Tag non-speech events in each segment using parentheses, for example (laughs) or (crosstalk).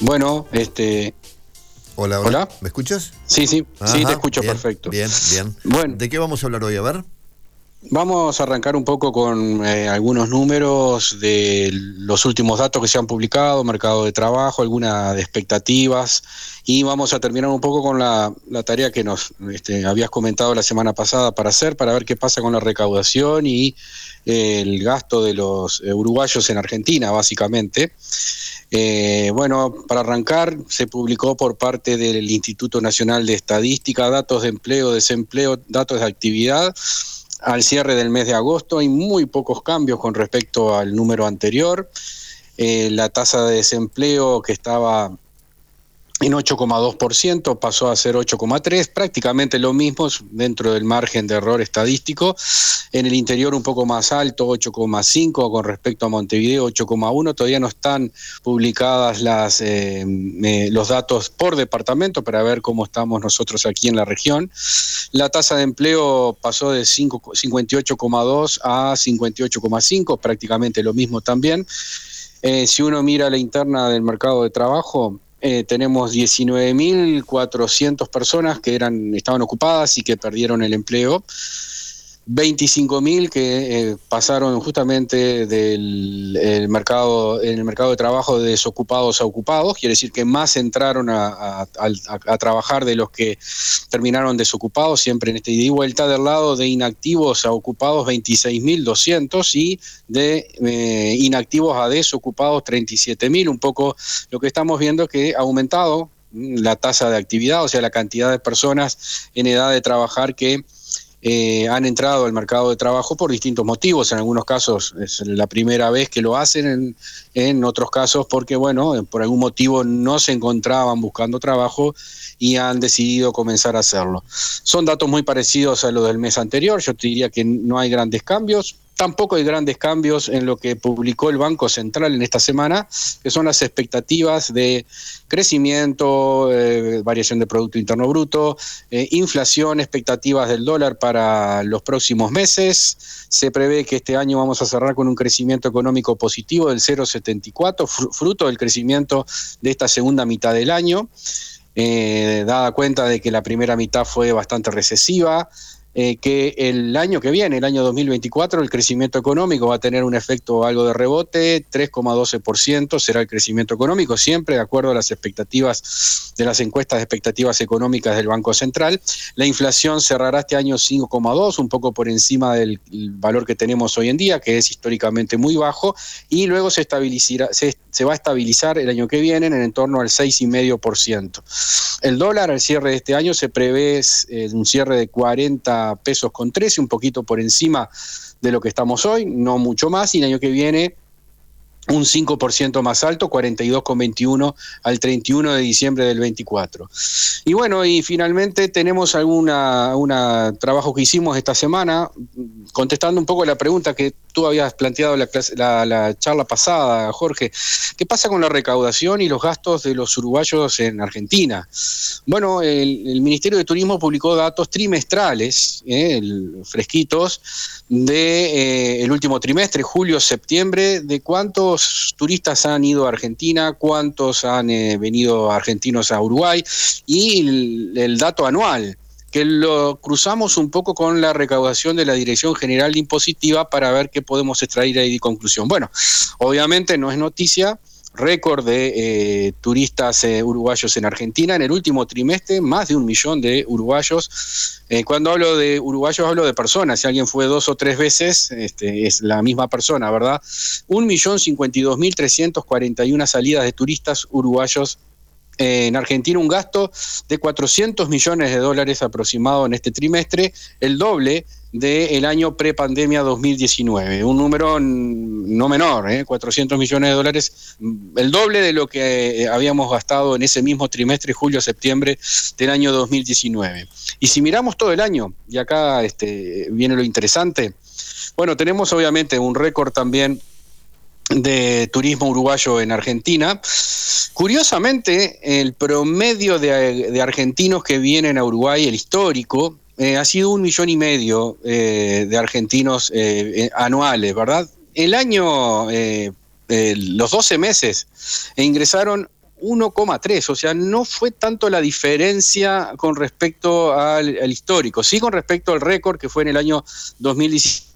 Bueno, este. Hola, hola. ¿Me escuchas? Sí, sí, sí, te escucho perfecto. Bien, bien. Bueno, ¿de qué vamos a hablar hoy? A ver. Vamos a arrancar un poco con eh, algunos números de los últimos datos que se han publicado, mercado de trabajo, algunas expectativas, y vamos a terminar un poco con la, tarea que nos este, habías comentado la semana pasada para hacer, para ver qué pasa con la recaudación y eh, el gasto de los eh, uruguayos en Argentina, básicamente. Bueno, para arrancar, se publicó por parte del Instituto Nacional de Estadística datos de empleo, desempleo, datos de actividad al cierre del mes de agosto hay muy pocos cambios con respecto al número anterior. Eh, la tasa de desempleo que estaba en 8,2% pasó a ser 8,3%, prácticamente lo mismo dentro del margen de error estadístico. En el interior un poco más alto, 8,5% con respecto a Montevideo, 8,1%. Todavía no están publicadas las, eh, los datos por departamento para ver cómo estamos nosotros aquí en la región. La tasa de empleo pasó de 58,2 a 58,5, prácticamente lo mismo también. Eh, si uno mira la interna del mercado de trabajo, eh, tenemos 19.400 personas que eran, estaban ocupadas y que perdieron el empleo. 25.000 que eh, pasaron justamente del mercado en el mercado de trabajo de desocupados a ocupados, quiere decir que más entraron a, trabajar de los que terminaron desocupados, siempre en este ida y vuelta, del lado de inactivos a ocupados 26.200 y de eh, inactivos a desocupados 37.000, un poco lo que estamos viendo que ha aumentado la tasa de actividad, o sea, la cantidad de personas en edad de trabajar que eh, han entrado al mercado de trabajo por distintos motivos. En algunos casos es la primera vez que lo hacen, en, en otros casos porque, bueno, por algún motivo no se encontraban buscando trabajo y han decidido comenzar a hacerlo. Son datos muy parecidos a los del mes anterior. Yo te diría que no hay grandes cambios. Tampoco hay grandes cambios en lo que publicó el Banco Central en esta semana, que son las expectativas de crecimiento, eh, variación de Producto Interno Bruto, eh, inflación, expectativas del dólar para los próximos meses. Se prevé que este año vamos a cerrar con un crecimiento económico positivo del 0,74, fruto del crecimiento de esta segunda mitad del año. Eh, dada cuenta de que la primera mitad fue bastante recesiva, eh, que el año que viene, el año 2024, el crecimiento económico va a tener un efecto algo de rebote, 3,12% será el crecimiento económico, siempre de acuerdo a las expectativas de las encuestas de expectativas económicas del Banco Central. La inflación cerrará este año 5,2, un poco por encima del valor que tenemos hoy en día, que es históricamente muy bajo, y luego se, estabilizará, se, va a estabilizar el año que viene en torno al 6,5%. El dólar al cierre de este año se prevé eh, un cierre de 40 pesos con 13, un poquito por encima de lo que estamos hoy, no mucho más, y el año que viene un 5% más alto, 42,21 al 31 de diciembre del 24. Y bueno, y finalmente tenemos alguna una trabajo que hicimos esta semana, contestando un poco la pregunta que tú habías planteado la, la, charla pasada, Jorge. ¿Qué pasa con la recaudación y los gastos de los uruguayos en Argentina? Bueno, el, Ministerio de Turismo publicó datos trimestrales, eh, fresquitos, de eh, último trimestre, julio-septiembre, de cuántos turistas han ido a Argentina, cuántos han eh, venido argentinos a Uruguay y el dato anual que lo cruzamos un poco con la recaudación de la Dirección General Impositiva para ver qué podemos extraer ahí de conclusión. Bueno, obviamente no es noticia, récord de eh, turistas eh, uruguayos en Argentina. En el último trimestre, más de un millón de uruguayos. Eh, cuando hablo de uruguayos, hablo de personas. Si alguien fue dos o tres veces, este, es la misma persona, ¿verdad? Un millón cincuenta y dos mil trescientos cuarenta y una salidas de turistas uruguayos en Argentina un gasto de 400 millones de dólares aproximado en este trimestre, el doble del año prepandemia 2019. Un número no menor, ¿eh? 400 millones de dólares, el doble de lo que eh, habíamos gastado en ese mismo trimestre, julio-septiembre del año 2019. Y si miramos todo el año, y acá este, viene lo interesante, bueno, tenemos obviamente un récord también de turismo uruguayo en Argentina. Curiosamente, el promedio de, argentinos que vienen a Uruguay, el histórico, eh, ha sido un millón y medio eh, de argentinos eh, anuales, ¿verdad? El año, los 12 meses, ingresaron 1,3, o sea, no fue tanto la diferencia con respecto al, al histórico, sí con respecto al récord que fue en el año 2017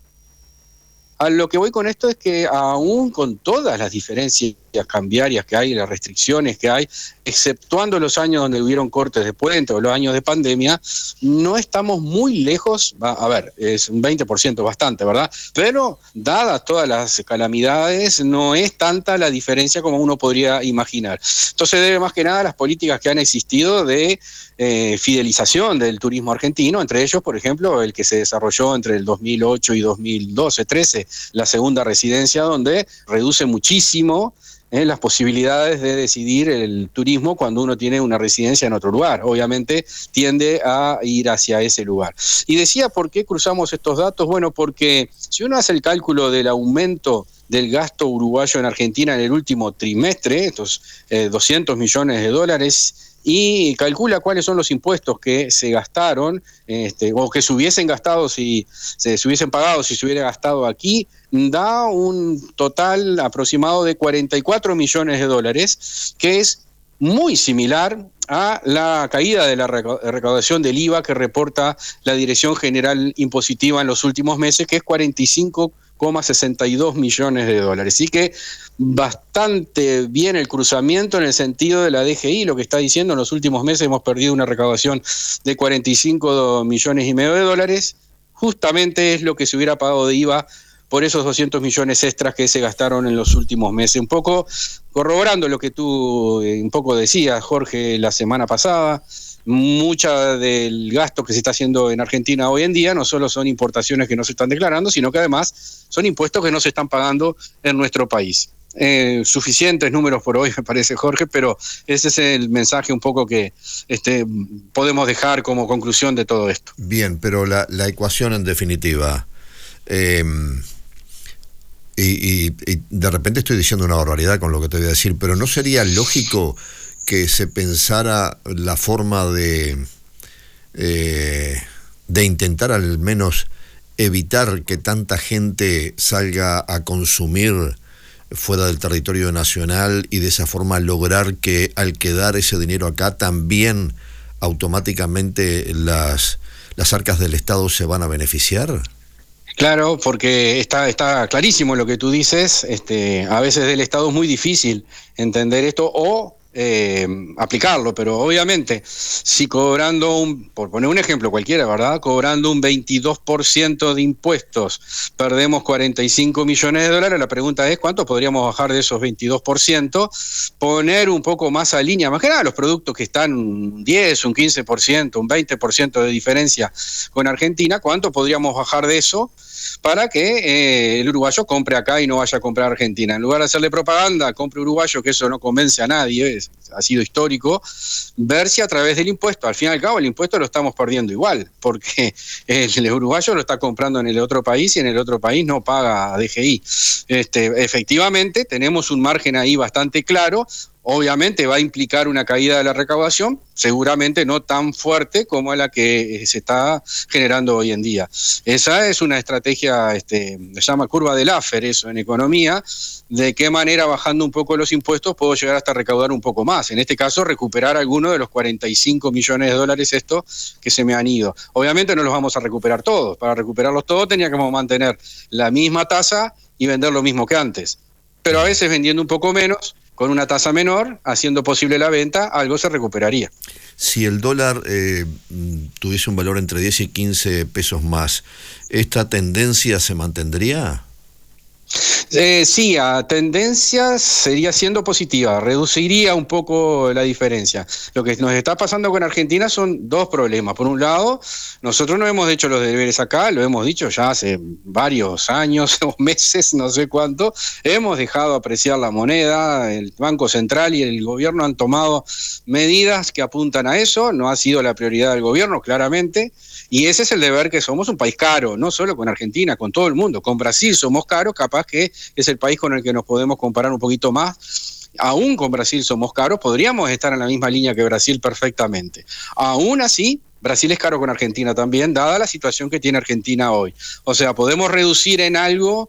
a lo que voy con esto es que aún con todas las diferencias cambiarias que hay, las restricciones que hay, exceptuando los años donde hubieron cortes de puente o los años de pandemia, no estamos muy lejos, a ver, es un 20% bastante, ¿verdad? Pero dadas todas las calamidades, no es tanta la diferencia como uno podría imaginar. Entonces debe más que nada a las políticas que han existido de eh, fidelización del turismo argentino, entre ellos, por ejemplo, el que se desarrolló entre el 2008 y 2012, 13, la segunda residencia, donde reduce muchísimo ¿eh? las posibilidades de decidir el turismo cuando uno tiene una residencia en otro lugar. Obviamente tiende a ir hacia ese lugar. Y decía, ¿por qué cruzamos estos datos? Bueno, porque si uno hace el cálculo del aumento del gasto uruguayo en Argentina en el último trimestre, estos 200 eh, millones de dólares, y calcula cuáles son los impuestos que se gastaron este, o que se hubiesen gastado si se, hubiesen pagado si se hubiera gastado aquí, da un total aproximado de 44 millones de dólares, que es muy similar a la caída de la recaudación del IVA que reporta la Dirección General Impositiva en los últimos meses, que es 45 62 millones de dólares. Así que bastante bien el cruzamiento en el sentido de la DGI, lo que está diciendo, en los últimos meses hemos perdido una recaudación de 45 millones y medio de dólares, justamente es lo que se hubiera pagado de IVA por esos 200 millones extras que se gastaron en los últimos meses. Un poco corroborando lo que tú eh, un poco decías, Jorge, la semana pasada, mucha del gasto que se está haciendo en Argentina hoy en día no solo son importaciones que no se están declarando, sino que además son impuestos que no se están pagando en nuestro país. Eh, suficientes números por hoy, (laughs) me parece, Jorge, pero ese es el mensaje un poco que este, podemos dejar como conclusión de todo esto. Bien, pero la, ecuación en definitiva, em, y, y de repente estoy diciendo una barbaridad con lo que te voy a decir, pero ¿no sería lógico que se pensara la forma de, eh, de intentar al menos evitar que tanta gente salga a consumir fuera del territorio nacional y de esa forma lograr que al quedar ese dinero acá también automáticamente las, las arcas del Estado se van a beneficiar? Claro, porque está, está clarísimo lo que tú dices. Este, a veces del Estado es muy difícil entender esto o eh, aplicarlo, pero obviamente si cobrando un, por poner un ejemplo cualquiera, ¿verdad? Cobrando un 22% de impuestos, perdemos 45 millones de dólares, la pregunta es cuánto podríamos bajar de esos 22%, poner un poco más a línea, más que nada los productos que están un 10, un 15%, un 20% de diferencia con Argentina, cuánto podríamos bajar de eso para que eh, el uruguayo compre acá y no vaya a comprar a Argentina. En lugar de hacerle propaganda, compre uruguayo, que eso no convence a nadie, ha sido histórico, ver si a través del impuesto, al fin y al cabo el impuesto lo estamos perdiendo igual, porque (laughs) el, uruguayo lo está comprando en el otro país y en el otro país no paga DGI. Este, efectivamente, tenemos un margen ahí bastante claro, obviamente va a implicar una caída de la recaudación, seguramente no tan fuerte como la que eh, se está generando hoy en día. Esa es una estrategia, este, se llama curva del Laffer, eso en economía, de qué manera bajando un poco los impuestos puedo llegar hasta recaudar un poco más. En este caso, recuperar alguno de los 45 millones de dólares estos que se me han ido. Obviamente no los vamos a recuperar todos. Para recuperarlos todos tenía que mantener la misma tasa y vender lo mismo que antes. Pero a veces vendiendo un poco menos con una tasa menor, haciendo posible la venta, algo se recuperaría. Si el dólar eh, tuviese un valor entre 10 y 15 pesos más, ¿esta tendencia se mantendría? Eh, sí, a tendencias sería siendo positiva, reduciría un poco la diferencia. Lo que nos está pasando con Argentina son dos problemas. Por un lado, nosotros no hemos hecho los deberes acá, lo hemos dicho ya hace varios años (laughs) o meses, no sé cuánto, hemos dejado apreciar la moneda, el Banco Central y el gobierno han tomado medidas que apuntan a eso, no ha sido la prioridad del gobierno, claramente. Y ese es el deber que somos un país caro, no solo con Argentina, con todo el mundo. Con Brasil somos caros, capaz que es el país con el que nos podemos comparar un poquito más. Aún con Brasil somos caros, podríamos estar en la misma línea que Brasil perfectamente. Aún así, Brasil es caro con Argentina también, dada la situación que tiene Argentina hoy. O sea, podemos reducir en algo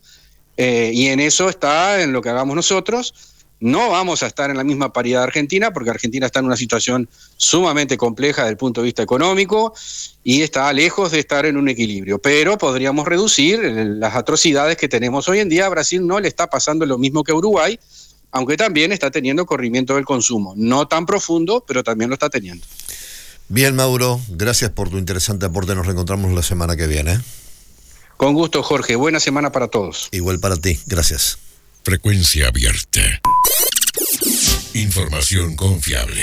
eh, y en eso está en lo que hagamos nosotros no vamos a estar en la misma paridad de Argentina porque Argentina está en una situación sumamente compleja desde el punto de vista económico y está lejos de estar en un equilibrio. Pero podríamos reducir las atrocidades que tenemos hoy en día. A Brasil no le está pasando lo mismo que a Uruguay, aunque también está teniendo corrimiento del consumo. No tan profundo, pero también lo está teniendo. Bien, Mauro, gracias por tu interesante aporte. Nos reencontramos la semana que viene. Con gusto, Jorge. Buena semana para todos. Igual para ti. Gracias. Frecuencia abierta. Información confiable.